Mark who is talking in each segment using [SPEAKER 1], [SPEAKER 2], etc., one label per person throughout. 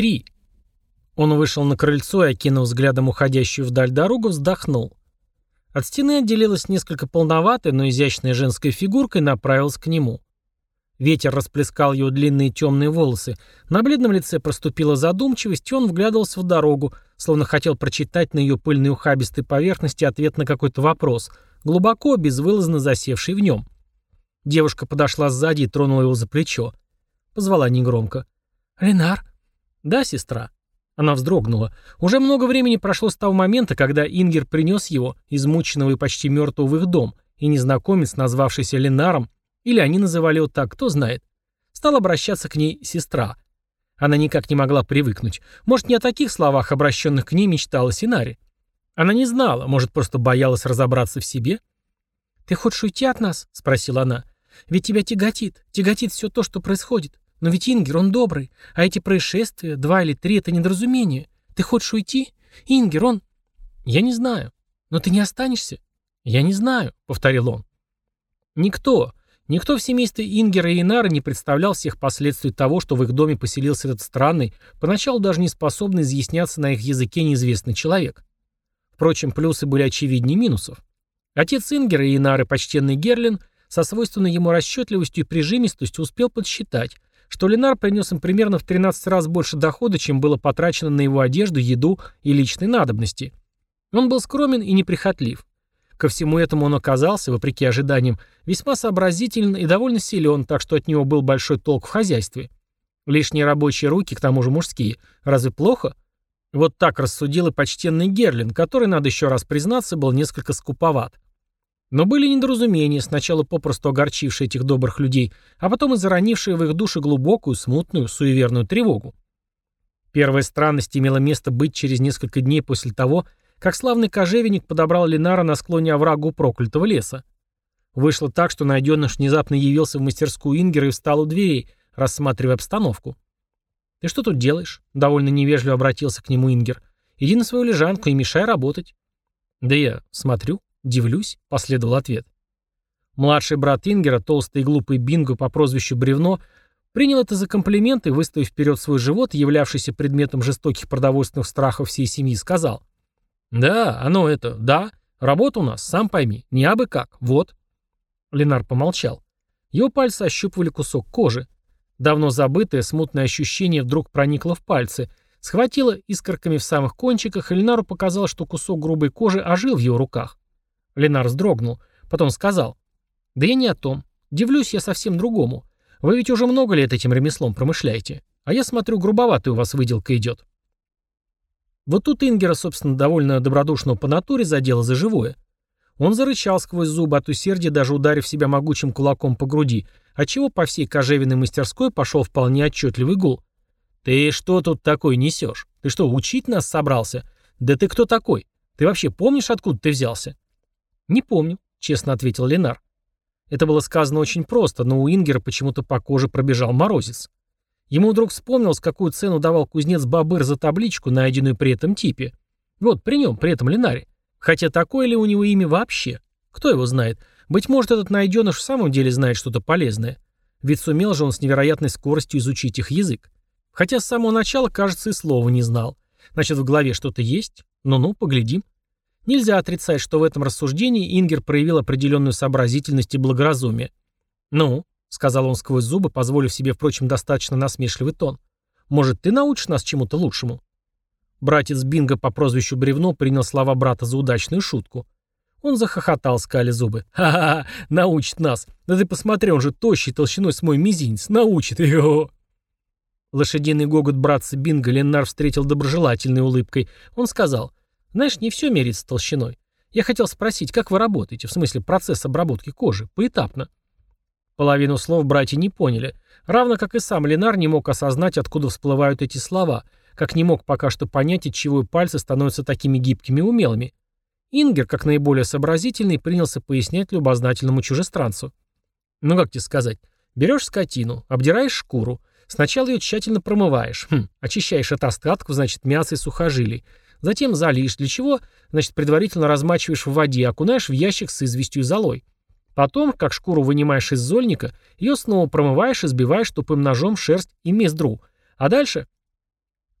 [SPEAKER 1] Три. Он вышел на крыльцо и, окинув взглядом уходящую вдаль дорогу, вздохнул. От стены отделилась несколько полноватая, но изящная женская фигурка и направилась к нему. Ветер расплескал ее длинные темные волосы. На бледном лице проступила задумчивость, и он вглядывался в дорогу, словно хотел прочитать на ее пыльной ухабистой поверхности ответ на какой-то вопрос, глубоко, безвылазно засевший в нем. Девушка подошла сзади и тронула его за плечо. Позвала негромко. «Ленар?» «Да, сестра». Она вздрогнула. Уже много времени прошло с того момента, когда Ингер принес его, измученного и почти мертвого, в их дом, и незнакомец, назвавшийся Ленаром, или они называли его так, кто знает. Стал обращаться к ней сестра. Она никак не могла привыкнуть. Может, не о таких словах, обращенных к ней, мечтала Синари. Она не знала, может, просто боялась разобраться в себе. «Ты хочешь уйти от нас?» — спросила она. «Ведь тебя тяготит, тяготит все то, что происходит. Но ведь Ингер, он добрый, а эти происшествия, два или три, это недоразумение. Ты хочешь уйти? Ингер, он...» «Я не знаю. Но ты не останешься?» «Я не знаю», — повторил он. Никто, Никто в семействе Ингера и Инара не представлял всех последствий того, что в их доме поселился этот странный, поначалу даже не способный изъясняться на их языке неизвестный человек. Впрочем, плюсы были очевиднее минусов. Отец Ингера и Инары, почтенный Герлин, со свойственной ему расчетливостью и прижимистостью успел подсчитать, что Ленар принес им примерно в 13 раз больше дохода, чем было потрачено на его одежду, еду и личные надобности. Он был скромен и неприхотлив. Ко всему этому он оказался, вопреки ожиданиям, весьма сообразителен и довольно силен, так что от него был большой толк в хозяйстве. Лишние рабочие руки, к тому же мужские, разве плохо? Вот так рассудил и почтенный Герлин, который, надо еще раз признаться, был несколько скуповат. Но были недоразумения, сначала попросту огорчившие этих добрых людей, а потом и заронившие в их души глубокую, смутную, суеверную тревогу. Первая странность имела место быть через несколько дней после того, как славный кожевенник подобрал Ленара на склоне оврага у проклятого леса. Вышло так, что найденыш внезапно явился в мастерскую Ингера и встал у дверей, рассматривая обстановку. «Ты что тут делаешь?» — довольно невежливо обратился к нему Ингер. «Иди на свою лежанку и мешай работать». «Да я смотрю, дивлюсь», — последовал ответ. Младший брат Ингера, толстый и глупый Бинго по прозвищу Бревно, принял это за комплимент и, выставив вперед свой живот, являвшийся предметом жестоких продовольственных страхов всей семьи, сказал — «Да, оно это, да. Работа у нас, сам пойми, не абы как, вот». Ленар помолчал. Его пальцы ощупывали кусок кожи. Давно забытое смутное ощущение вдруг проникло в пальцы, схватило искорками в самых кончиках, и Ленару показалось, что кусок грубой кожи ожил в его руках. Ленар вздрогнул, потом сказал. «Да я не о том. Дивлюсь я совсем другому. Вы ведь уже много лет этим ремеслом промышляете. А я смотрю, грубоватая у вас выделка идет. Вот тут Ингера, собственно, довольно добродушного по натуре, задело за живое. Он зарычал сквозь зубы от усердия, даже ударив себя могучим кулаком по груди, отчего по всей кожевенной мастерской пошел вполне отчетливый гул. «Ты что тут такой несешь? Ты что, учить нас собрался? Да ты кто такой? Ты вообще помнишь, откуда ты взялся?» «Не помню», — честно ответил Ленар. Это было сказано очень просто, но у Ингера почему-то по коже пробежал морозец. Ему вдруг вспомнилось, какую цену давал кузнец Бабыр за табличку, найденную при этом типе. Вот, при нем, при этом Ленаре. Хотя такое ли у него имя вообще? Кто его знает? Быть может, этот найденыш в самом деле знает что-то полезное. Ведь сумел же он с невероятной скоростью изучить их язык. Хотя с самого начала, кажется, и слова не знал. Значит, в голове что-то есть? Ну-ну, поглядим. Нельзя отрицать, что в этом рассуждении Ингер проявил определенную сообразительность и благоразумие. Ну, — сказал он сквозь зубы, позволив себе, впрочем, достаточно насмешливый тон. «Может, ты научишь нас чему-то лучшему?» Братец Бинго по прозвищу Бревно принял слова брата за удачную шутку. Он захохотал, скали зубы. «Ха-ха-ха, научит нас! Да ты посмотри, он же тощий, толщиной с мой мизинец, научит его!» Лошадиный гогот братца Бинго Леннар встретил доброжелательной улыбкой. Он сказал, «Знаешь, не все мерится толщиной. Я хотел спросить, как вы работаете, в смысле процесс обработки кожи, поэтапно?» Половину слов братья не поняли, равно как и сам Ленар не мог осознать, откуда всплывают эти слова, как не мог пока что понять, от чего пальцы становятся такими гибкими и умелыми. Ингер, как наиболее сообразительный, принялся пояснять любознательному чужестранцу. «Ну как тебе сказать? Берешь скотину, обдираешь шкуру, сначала ее тщательно промываешь, хм, очищаешь от остатков, значит, мяса и сухожилий, затем залишь, для чего, значит, предварительно размачиваешь в воде, окунаешь в ящик с известью и золой. Потом, как шкуру вынимаешь из зольника, ее снова промываешь и сбиваешь тупым ножом шерсть и мездру. А дальше...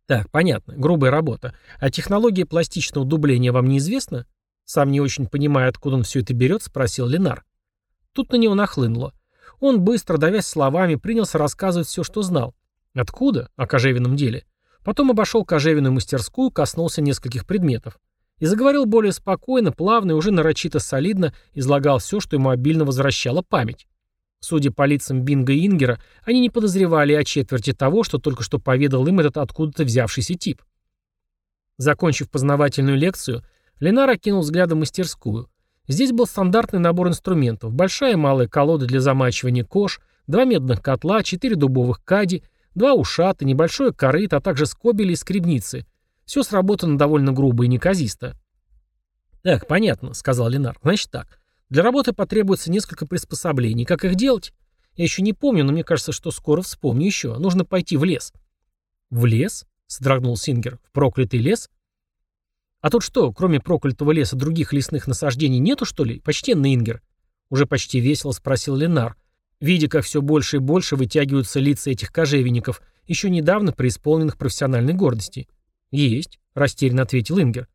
[SPEAKER 1] Так, понятно, грубая работа. А технология пластичного дубления вам неизвестна? Сам не очень понимая, откуда он все это берет, спросил Ленар. Тут на него нахлынуло. Он, быстро давясь словами, принялся рассказывать все, что знал. Откуда? О кожевенном деле. Потом обошел кожевенную мастерскую, коснулся нескольких предметов. И заговорил более спокойно, плавно и уже нарочито солидно излагал все, что ему обильно возвращала память. Судя по лицам Бинга и Ингера, они не подозревали о четверти того, что только что поведал им этот откуда-то взявшийся тип. Закончив познавательную лекцию, Ленар окинул взглядом мастерскую. Здесь был стандартный набор инструментов, большая и малая колода для замачивания кож, два медных котла, четыре дубовых кади, два ушата, небольшое корыто, а также скобели и скребницы. Все сработано довольно грубо и неказисто. «Так, понятно», — сказал Ленар. «Значит так. Для работы потребуется несколько приспособлений. Как их делать? Я еще не помню, но мне кажется, что скоро вспомню еще. Нужно пойти в лес». «В лес?» — сдрогнул Сингер. «В проклятый лес?» «А тут что, кроме проклятого леса, других лесных насаждений нету, что ли, почтенный Ингер?» Уже почти весело спросил Ленар, видя, как все больше и больше вытягиваются лица этих кожевенников, еще недавно преисполненных профессиональной гордости. «Есть», — растерянно ответил Ингер.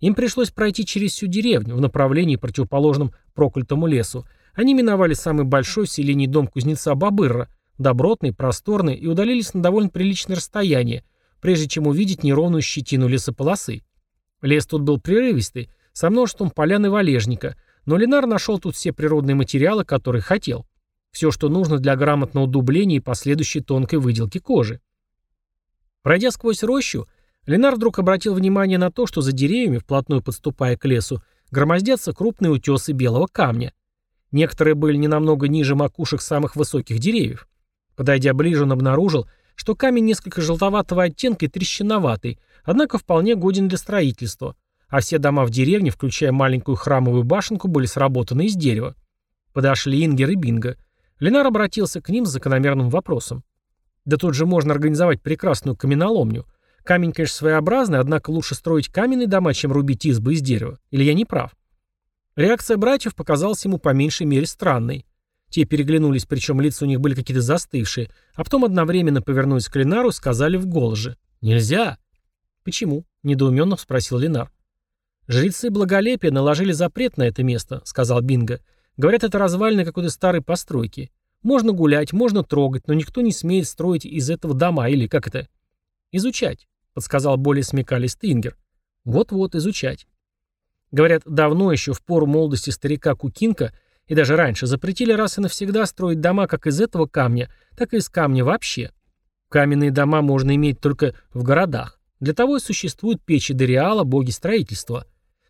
[SPEAKER 1] Им пришлось пройти через всю деревню в направлении, противоположном проклятому лесу. Они миновали самый большой в селении дом кузнеца Бабырра, добротный, просторный, и удалились на довольно приличное расстояние, прежде чем увидеть неровную щетину лесополосы. Лес тут был прерывистый, со множеством полян и валежника, но Ленар нашел тут все природные материалы, которые хотел. Все, что нужно для грамотного дубления и последующей тонкой выделки кожи. Пройдя сквозь рощу, Ленар вдруг обратил внимание на то, что за деревьями, вплотную подступая к лесу, громоздятся крупные утесы белого камня. Некоторые были не намного ниже макушек самых высоких деревьев. Подойдя ближе, он обнаружил, что камень несколько желтоватого оттенка и трещиноватый, однако вполне годен для строительства, а все дома в деревне, включая маленькую храмовую башенку, были сработаны из дерева. Подошли Ингер и Бинго. Ленар обратился к ним с закономерным вопросом. «Да тут же можно организовать прекрасную каменоломню. Камень, конечно, своеобразный, однако лучше строить каменные дома, чем рубить избы из дерева. Или я не прав? Реакция братьев показалась ему по меньшей мере странной. Те переглянулись, причем лица у них были какие-то застывшие, а потом одновременно повернулись к Ленару и сказали в голос же «Нельзя!» «Почему?» — недоуменно спросил Ленар. «Жрецы благолепия наложили запрет на это место», — сказал Бинго. «Говорят, это развалины какой-то старой постройки. Можно гулять, можно трогать, но никто не смеет строить из этого дома или, как это, изучать подсказал более смекалистый Ингер. Вот-вот, изучать. Говорят, давно еще, в пору молодости старика Кукинка, и даже раньше, запретили раз и навсегда строить дома как из этого камня, так и из камня вообще. Каменные дома можно иметь только в городах. Для того и существуют печи Дориала, боги строительства.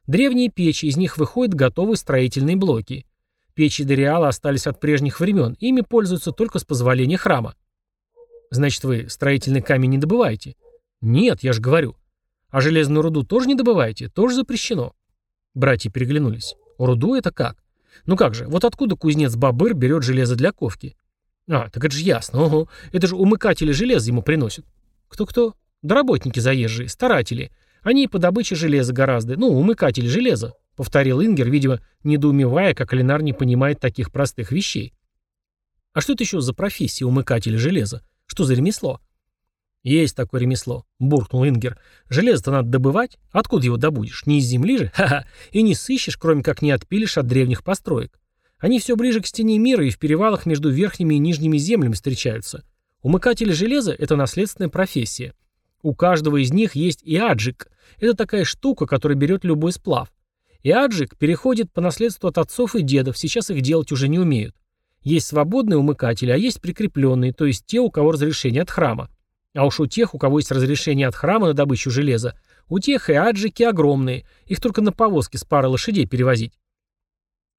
[SPEAKER 1] Древние печи, из них выходят готовые строительные блоки. Печи Дориала остались от прежних времен, ими пользуются только с позволения храма. Значит, вы строительный камень не добываете? «Нет, я же говорю. А железную руду тоже не добываете? Тоже запрещено?» Братья переглянулись. «Руду это как?» «Ну как же, вот откуда кузнец Бабыр берет железо для ковки?» «А, так это же ясно. Ого, это же умыкатели железа ему приносят». «Кто-кто?» «Да работники заезжие, старатели. Они и по добыче железа гораздо. Ну, умыкатели железа», — повторил Ингер, видимо, недоумевая, как Ленар не понимает таких простых вещей. «А что это еще за профессия умыкатели железа? Что за ремесло?» «Есть такое ремесло», — буркнул Ингер. «Железо-то надо добывать. Откуда его добудешь? Не из земли же? Ха-ха. И не сыщешь, кроме как не отпилишь от древних построек. Они все ближе к стене мира и в перевалах между верхними и нижними землями встречаются. Умыкатели железа — это наследственная профессия. У каждого из них есть и аджик. Это такая штука, которая берет любой сплав. И аджик переходит по наследству от отцов и дедов, сейчас их делать уже не умеют. Есть свободные умыкатели, а есть прикрепленные, то есть те, у кого разрешение от храма. А уж у тех, у кого есть разрешение от храма на добычу железа, у тех и аджики огромные, их только на повозке с парой лошадей перевозить.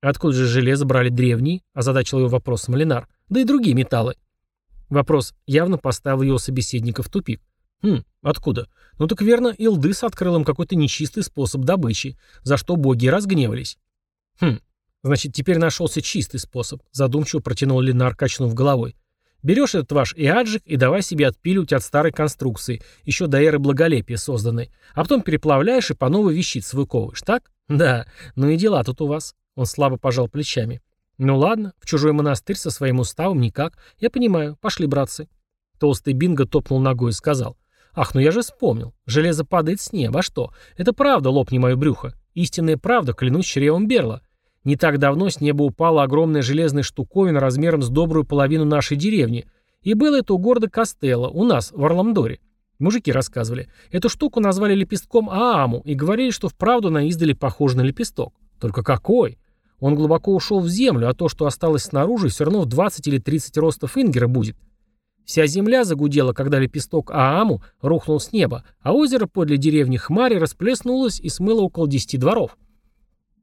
[SPEAKER 1] Откуда же железо брали древние? Озадачил его вопросом Ленар. Да и другие металлы. Вопрос явно поставил его собеседника в тупик. Хм, откуда? Ну так верно, Илдыс открыл им какой-то нечистый способ добычи, за что боги разгневались. Хм, значит, теперь нашелся чистый способ, задумчиво протянул Ленар, качнув головой. Берешь этот ваш иаджик и давай себе отпиливать от старой конструкции, еще до эры благолепия созданной, а потом переплавляешь и по новой вещиц выковываешь, так? Да, ну и дела тут у вас. Он слабо пожал плечами. Ну ладно, в чужой монастырь со своим уставом никак. Я понимаю, пошли, братцы. Толстый Бинго топнул ногой и сказал. Ах, ну я же вспомнил. Железо падает с неба. А что? Это правда, лопни мое брюхо. Истинная правда, клянусь чревом Берла. Не так давно с неба упала огромная железная штуковина размером с добрую половину нашей деревни. И было это у города Костелло, у нас, в Орламдоре. Мужики рассказывали. Эту штуку назвали лепестком Ааму и говорили, что вправду она издали похож на лепесток. Только какой? Он глубоко ушел в землю, а то, что осталось снаружи, все равно в 20 или 30 ростов Ингера будет. Вся земля загудела, когда лепесток Ааму рухнул с неба, а озеро подле деревни Хмари расплеснулось и смыло около 10 дворов.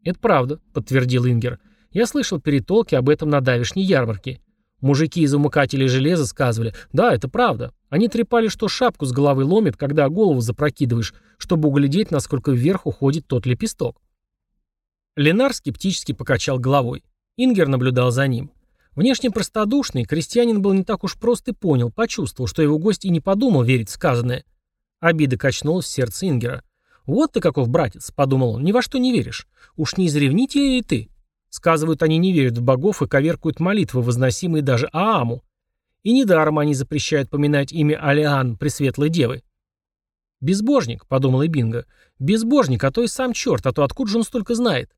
[SPEAKER 1] «Это правда», — подтвердил Ингер. «Я слышал перетолки об этом на давешней ярмарке. Мужики из умыкателей железа сказывали, да, это правда. Они трепали, что шапку с головы ломит, когда голову запрокидываешь, чтобы углядеть, насколько вверх уходит тот лепесток. Ленар скептически покачал головой. Ингер наблюдал за ним. Внешне простодушный, крестьянин был не так уж прост и понял, почувствовал, что его гость и не подумал верить сказанное. Обида качнулась в сердце Ингера. «Вот ты каков братец», — подумал он, — «ни во что не веришь. Уж не из ревнителей ли ты?» Сказывают, они не верят в богов и коверкуют молитвы, возносимые даже Ааму. И недаром они запрещают поминать имя Алиан, Пресветлой Девы. «Безбожник», — подумал Эбинга. «Безбожник, а то и сам черт, а то откуда же он столько знает?»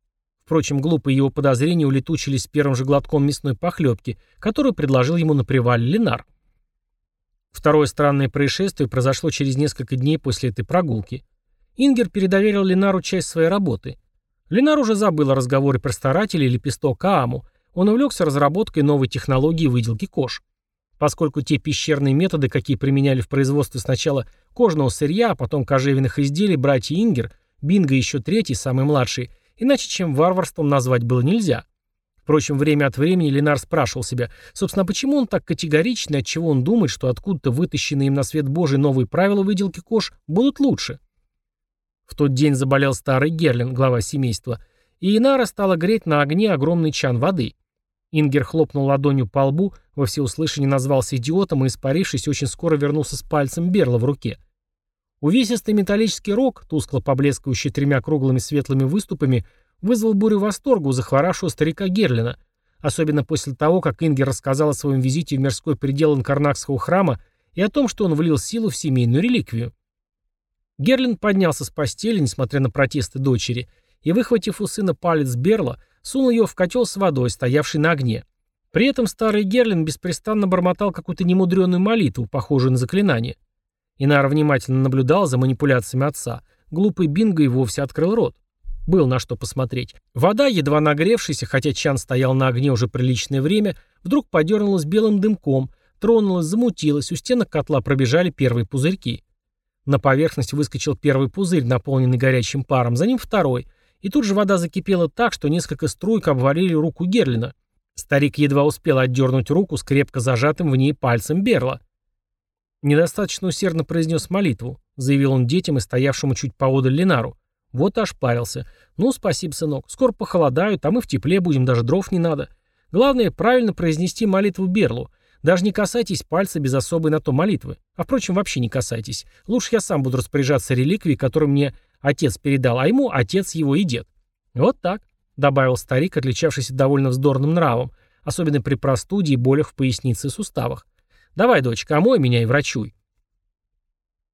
[SPEAKER 1] Впрочем, глупые его подозрения улетучились первым же глотком мясной похлебки, которую предложил ему на привале Ленар. Второе странное происшествие произошло через несколько дней после этой прогулки. Ингер передоверил Ленару часть своей работы. Ленар уже забыл о разговоре про старателей и лепесток Ааму. Он увлекся разработкой новой технологии выделки кож. Поскольку те пещерные методы, какие применяли в производстве сначала кожного сырья, а потом кожевенных изделий, братья Ингер, Бинго еще третий, самый младший – Иначе чем варварством назвать было нельзя. Впрочем, время от времени Ленар спрашивал себя, собственно, почему он так категоричный, отчего он думает, что откуда-то вытащенные им на свет Божий новые правила выделки кож будут лучше. В тот день заболел старый Герлин, глава семейства, и Инара стала греть на огне огромный чан воды. Ингер хлопнул ладонью по лбу, во всеуслышание назвался идиотом и, испарившись, очень скоро вернулся с пальцем Берла в руке – Увесистый металлический рог, тускло поблескивающий тремя круглыми светлыми выступами, вызвал бурю восторга у захворавшего старика Герлина, особенно после того, как Ингер рассказал о своем визите в мирской предел Инкарнакского храма и о том, что он влил силу в семейную реликвию. Герлин поднялся с постели, несмотря на протесты дочери, и, выхватив у сына палец Берла, сунул его в котел с водой, стоявший на огне. При этом старый Герлин беспрестанно бормотал какую-то немудреную молитву, похожую на заклинание. Инара внимательно наблюдал за манипуляциями отца. Глупый Бинго и вовсе открыл рот. Был на что посмотреть. Вода, едва нагревшаяся, хотя чан стоял на огне уже приличное время, вдруг подернулась белым дымком, тронулась, замутилась, у стенок котла пробежали первые пузырьки. На поверхность выскочил первый пузырь, наполненный горячим паром, за ним второй, и тут же вода закипела так, что несколько струйк обвалили руку Герлина. Старик едва успел отдернуть руку с крепко зажатым в ней пальцем Берла. «Недостаточно усердно произнес молитву», — заявил он детям и стоявшему чуть поодаль Ленару. Вот аж парился. «Ну, спасибо, сынок. Скоро похолодают, а мы в тепле будем, даже дров не надо. Главное, правильно произнести молитву Берлу. Даже не касайтесь пальца без особой на то молитвы. А, впрочем, вообще не касайтесь. Лучше я сам буду распоряжаться реликвией, которую мне отец передал, а ему отец его и дед». «Вот так», — добавил старик, отличавшийся довольно вздорным нравом, особенно при простуде и болях в пояснице и суставах. Давай, дочка, омой меня и врачуй.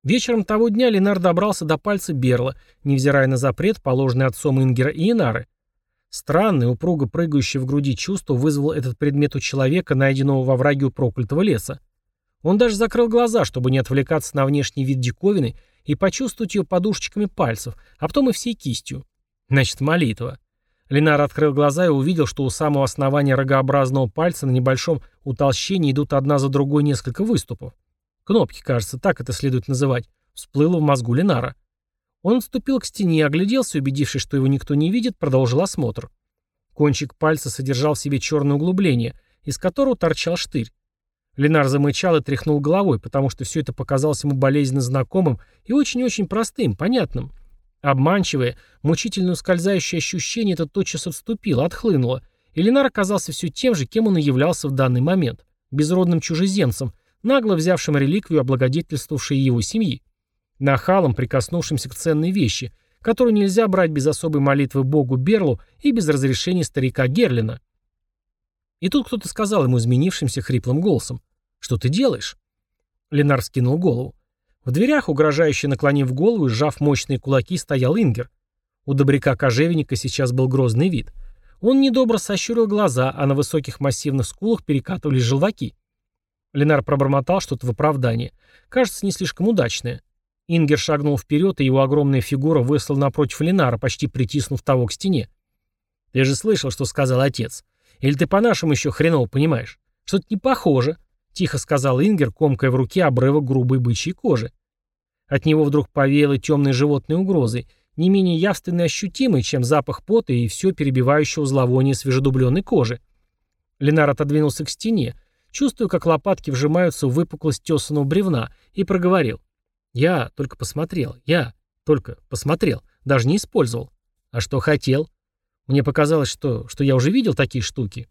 [SPEAKER 1] Вечером того дня Ленар добрался до пальца Берла, невзирая на запрет, положенный отцом Ингера и Инары. Странное, упруго прыгающее в груди чувство вызвал этот предмет у человека, найденного во враге у проклятого леса. Он даже закрыл глаза, чтобы не отвлекаться на внешний вид диковины и почувствовать ее подушечками пальцев, а потом и всей кистью. Значит, молитва. Ленар открыл глаза и увидел, что у самого основания рогообразного пальца на небольшом утолщении идут одна за другой несколько выступов. Кнопки, кажется, так это следует называть. Всплыло в мозгу Ленара. Он отступил к стене, огляделся, убедившись, что его никто не видит, продолжил осмотр. Кончик пальца содержал в себе черное углубление, из которого торчал штырь. Ленар замычал и тряхнул головой, потому что все это показалось ему болезненно знакомым и очень-очень простым, понятным. Обманчивое, мучительно ускользающее ощущение это тотчас отступило, отхлынуло, и оказался все тем же, кем он и являлся в данный момент, безродным чужеземцем, нагло взявшим реликвию облагодетельствовавшей его семьи, нахалом, прикоснувшимся к ценной вещи, которую нельзя брать без особой молитвы Богу Берлу и без разрешения старика Герлина. И тут кто-то сказал ему изменившимся хриплым голосом, «Что ты делаешь?» Ленар скинул голову. В дверях, угрожающе наклонив голову и сжав мощные кулаки, стоял Ингер. У добряка-кожевенника сейчас был грозный вид. Он недобро сощурил глаза, а на высоких массивных скулах перекатывались желваки. Ленар пробормотал что-то в оправдание. Кажется, не слишком удачное. Ингер шагнул вперед, и его огромная фигура высла напротив Ленара, почти притиснув того к стене. «Ты же слышал, что сказал отец. Или ты по-нашему еще хреново понимаешь? Что-то не похоже», — тихо сказал Ингер, комкая в руке обрывок грубой бычьей кожи. От него вдруг повеяло темной животной угрозой, не менее явственно ощутимой, чем запах пота и все перебивающего зловоние свежедубленной кожи. Ленар отодвинулся к стене, чувствуя, как лопатки вжимаются в выпуклость тесаного бревна, и проговорил. «Я только посмотрел, я только посмотрел, даже не использовал. А что хотел? Мне показалось, что, что я уже видел такие штуки».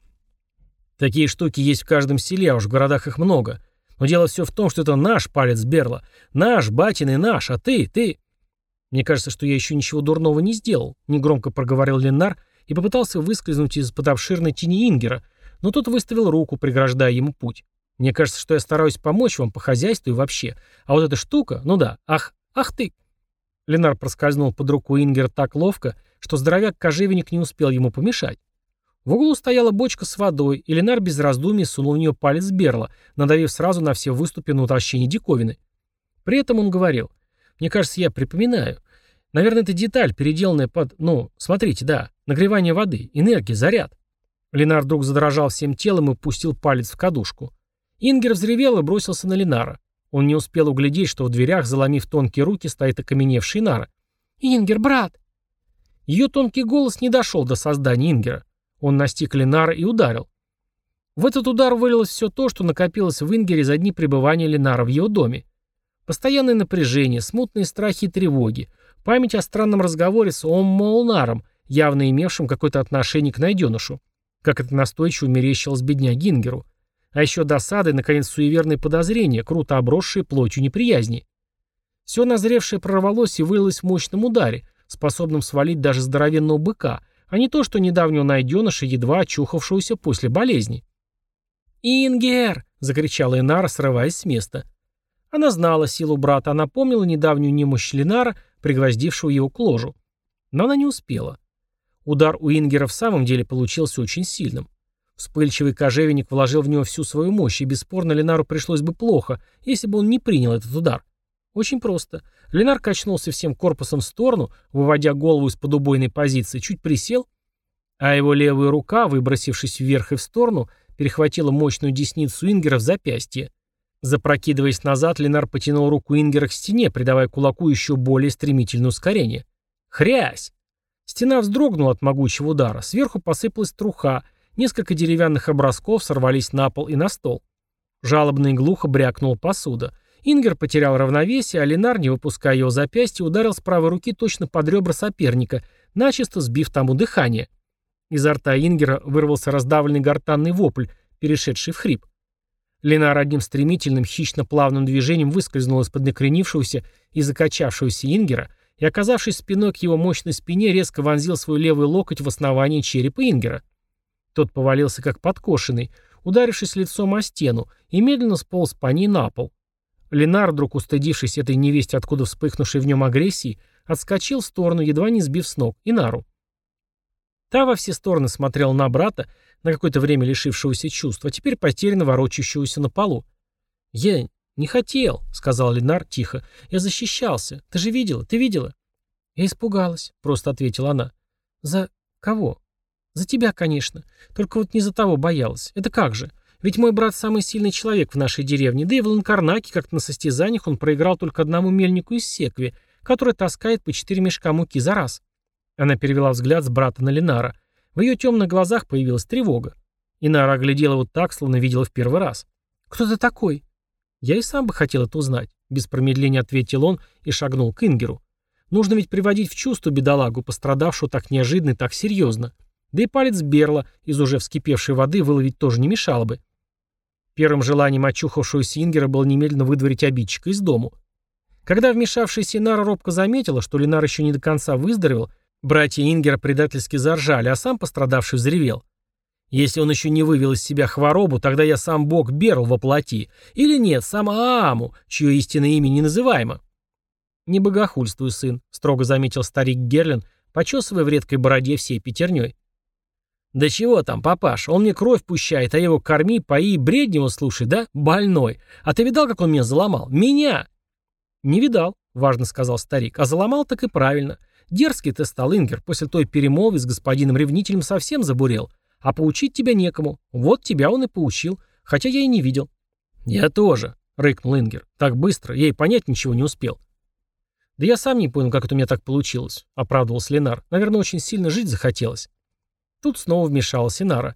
[SPEAKER 1] Такие штуки есть в каждом селе, а уж в городах их много. Но дело все в том, что это наш палец Берла. Наш, батин и наш, а ты, ты... Мне кажется, что я еще ничего дурного не сделал, негромко проговорил Ленар и попытался выскользнуть из-под обширной тени Ингера, но тот выставил руку, преграждая ему путь. Мне кажется, что я стараюсь помочь вам по хозяйству и вообще. А вот эта штука, ну да, ах, ах ты. Ленар проскользнул под руку Ингера так ловко, что здоровяк-кожевенник не успел ему помешать. В углу стояла бочка с водой, и Ленар без раздумий сунул в нее палец Берла, надавив сразу на все выступы на утолщение диковины. При этом он говорил, «Мне кажется, я припоминаю. Наверное, это деталь, переделанная под... Ну, смотрите, да, нагревание воды, энергия, заряд». Ленар вдруг задрожал всем телом и пустил палец в кадушку. Ингер взревел и бросился на Ленара. Он не успел углядеть, что в дверях, заломив тонкие руки, стоит окаменевший Нара. «Ингер, брат!» Ее тонкий голос не дошел до создания Ингера. Он настиг Ленара и ударил. В этот удар вылилось все то, что накопилось в Ингере за дни пребывания Ленара в его доме. Постоянное напряжение, смутные страхи и тревоги, память о странном разговоре с Ом Молнаром, явно имевшим какое-то отношение к найденышу, как это настойчиво мерещилось бедня Гингеру, а еще досады, наконец, суеверные подозрения, круто обросшие плотью неприязни. Все назревшее прорвалось и вылилось в мощном ударе, способном свалить даже здоровенного быка, а не то, что недавнего найденыша, едва очухавшегося после болезни. «Ингер!» — закричала Энара, срываясь с места. Она знала силу брата, она помнила недавнюю немощь Ленара, пригвоздившего его к ложу. Но она не успела. Удар у Ингера в самом деле получился очень сильным. Вспыльчивый кожевенник вложил в него всю свою мощь, и бесспорно Ленару пришлось бы плохо, если бы он не принял этот удар. Очень просто. Ленар качнулся всем корпусом в сторону, выводя голову из-под убойной позиции, чуть присел, а его левая рука, выбросившись вверх и в сторону, перехватила мощную десницу Ингера в запястье. Запрокидываясь назад, Ленар потянул руку Ингера к стене, придавая кулаку еще более стремительное ускорение. Хрясь! Стена вздрогнула от могучего удара, сверху посыпалась труха, несколько деревянных образков сорвались на пол и на стол. Жалобно и глухо брякнула посуда — Ингер потерял равновесие, а Ленар, не выпуская его запястья, ударил с правой руки точно под ребра соперника, начисто сбив тому дыхание. Изо рта Ингера вырвался раздавленный гортанный вопль, перешедший в хрип. Ленар одним стремительным, хищно-плавным движением выскользнул из-под накренившегося и закачавшегося Ингера и, оказавшись спиной к его мощной спине, резко вонзил свой левый локоть в основание черепа Ингера. Тот повалился как подкошенный, ударившись лицом о стену, и медленно сполз по ней на пол. Ленар, вдруг устыдившись этой невесть, откуда вспыхнувшей в нем агрессии, отскочил в сторону, едва не сбив с ног, Инару. Та во все стороны смотрела на брата, на какое-то время лишившегося чувства, теперь потерянно ворочающегося на полу. «Я не хотел», — сказал Ленар тихо. «Я защищался. Ты же видела? Ты видела?» «Я испугалась», — просто ответила она. «За кого?» «За тебя, конечно. Только вот не за того боялась. Это как же? Ведь мой брат самый сильный человек в нашей деревне, да и в Ланкарнаке, как-то на состязаниях, он проиграл только одному мельнику из Секви, который таскает по четыре мешка муки за раз. Она перевела взгляд с брата на Ленара. В ее темных глазах появилась тревога. Инара оглядела его так, словно видела в первый раз. «Кто ты такой?» «Я и сам бы хотел это узнать», — без промедления ответил он и шагнул к Ингеру. «Нужно ведь приводить в чувство бедолагу, пострадавшую так неожиданно и так серьезно. Да и палец Берла из уже вскипевшей воды выловить тоже не мешало бы. Первым желанием очухавшегося Ингера было немедленно выдворить обидчика из дому. Когда вмешавшаяся Нара робко заметила, что Ленар еще не до конца выздоровел, братья Ингера предательски заржали, а сам пострадавший взревел. Если он еще не вывел из себя хворобу, тогда я сам бог Берл воплоти. Или нет, сам Ааму, чье истинное имя не называемо. «Не богохульствуй, сын», — строго заметил старик Герлин, почесывая в редкой бороде всей пятерней. «Да чего там, папаш, он мне кровь пущает, а его корми, пои, бредни его слушай, да? Больной. А ты видал, как он меня заломал? Меня!» «Не видал», — важно сказал старик, — «а заломал так и правильно. Дерзкий ты стал, Ингер, после той перемолвы с господином ревнителем совсем забурел. А поучить тебя некому. Вот тебя он и поучил, хотя я и не видел». «Я тоже», — рыкнул Ингер. «Так быстро, я и понять ничего не успел». «Да я сам не понял, как это у меня так получилось», — оправдывался Ленар. «Наверное, очень сильно жить захотелось». Тут снова вмешалась Инара.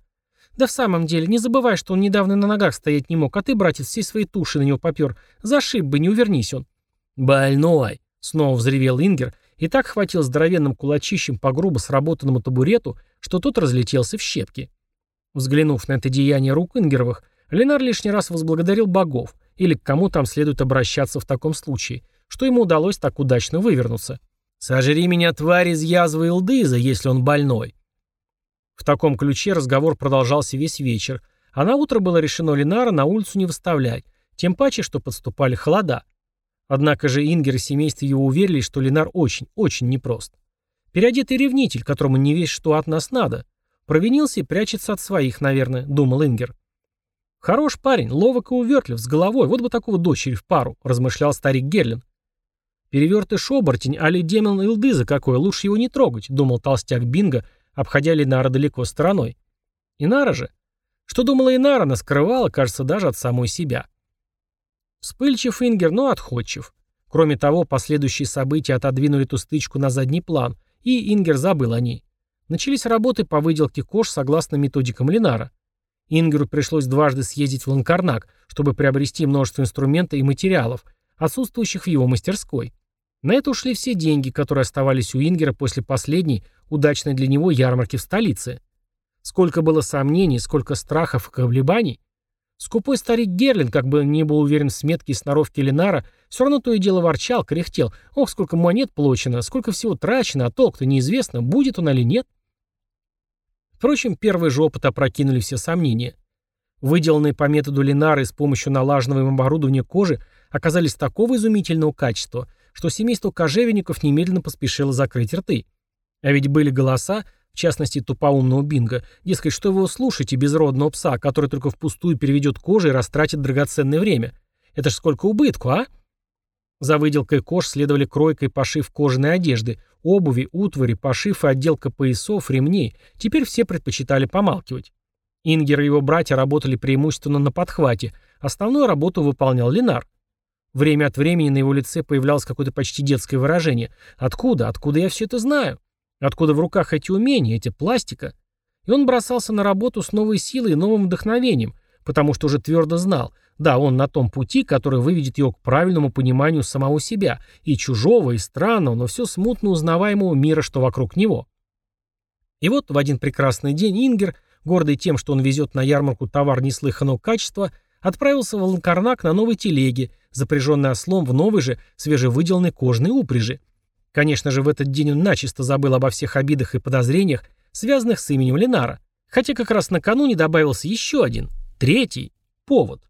[SPEAKER 1] «Да в самом деле, не забывай, что он недавно на ногах стоять не мог, а ты, братец, всей своей туши на него попер. Зашиб бы, не увернись он». «Больной!» — снова взревел Ингер и так хватил здоровенным кулачищем по грубо сработанному табурету, что тот разлетелся в щепки. Взглянув на это деяние рук Ингеровых, Ленар лишний раз возблагодарил богов, или к кому там следует обращаться в таком случае, что ему удалось так удачно вывернуться. «Сожри меня, тварь из язвы Илдыза, если он больной!» В таком ключе разговор продолжался весь вечер, а на утро было решено Ленара на улицу не выставлять, тем паче, что подступали холода. Однако же Ингер и семейство его уверили, что Ленар очень, очень непрост. Переодетый ревнитель, которому не весь что от нас надо. Провинился и прячется от своих, наверное, думал Ингер. Хорош парень, ловок и увертлив, с головой, вот бы такого дочери в пару, размышлял старик Герлин. Перевертыш оборотень, али демон Илдыза какой, лучше его не трогать, думал толстяк Бинго, обходя Ленара далеко стороной. Инара же? Что думала Инара, она скрывала, кажется, даже от самой себя. Вспыльчив Ингер, но отходчив. Кроме того, последующие события отодвинули эту стычку на задний план, и Ингер забыл о ней. Начались работы по выделке кож согласно методикам Ленара. Ингеру пришлось дважды съездить в Ланкарнак, чтобы приобрести множество инструментов и материалов, отсутствующих в его мастерской. На это ушли все деньги, которые оставались у Ингера после последней, удачной для него ярмарки в столице. Сколько было сомнений, сколько страхов и колебаний, Скупой старик Герлин, как бы не был уверен в сметке и сноровке Ленара, все равно то и дело ворчал, кряхтел. Ох, сколько монет получено, сколько всего трачено, а толк-то неизвестно, будет он или нет. Впрочем, первый же опыт опрокинули все сомнения. Выделанные по методу Ленара и с помощью налаженного им оборудования кожи оказались такого изумительного качества, что семейство кожевенников немедленно поспешило закрыть рты. А ведь были голоса, в частности тупоумного Бинга, дескать, что его слушаете, безродного пса, который только впустую переведет кожу и растратит драгоценное время. Это ж сколько убытку, а? За выделкой кож следовали кройка пошив кожаной одежды, обуви, утвари, пошив и отделка поясов, ремней. Теперь все предпочитали помалкивать. Ингер и его братья работали преимущественно на подхвате. Основную работу выполнял Ленар. Время от времени на его лице появлялось какое-то почти детское выражение. «Откуда? Откуда я все это знаю?» Откуда в руках эти умения, эти пластика? И он бросался на работу с новой силой и новым вдохновением, потому что уже твердо знал, да, он на том пути, который выведет его к правильному пониманию самого себя, и чужого, и странного, но все смутно узнаваемого мира, что вокруг него. И вот в один прекрасный день Ингер, гордый тем, что он везет на ярмарку товар неслыханного качества, отправился в Ланкарнак на новой телеге, запряженной ослом в новой же свежевыделанной кожаной упряжи. Конечно же, в этот день он начисто забыл обо всех обидах и подозрениях, связанных с именем Ленара, хотя как раз накануне добавился еще один, третий, повод.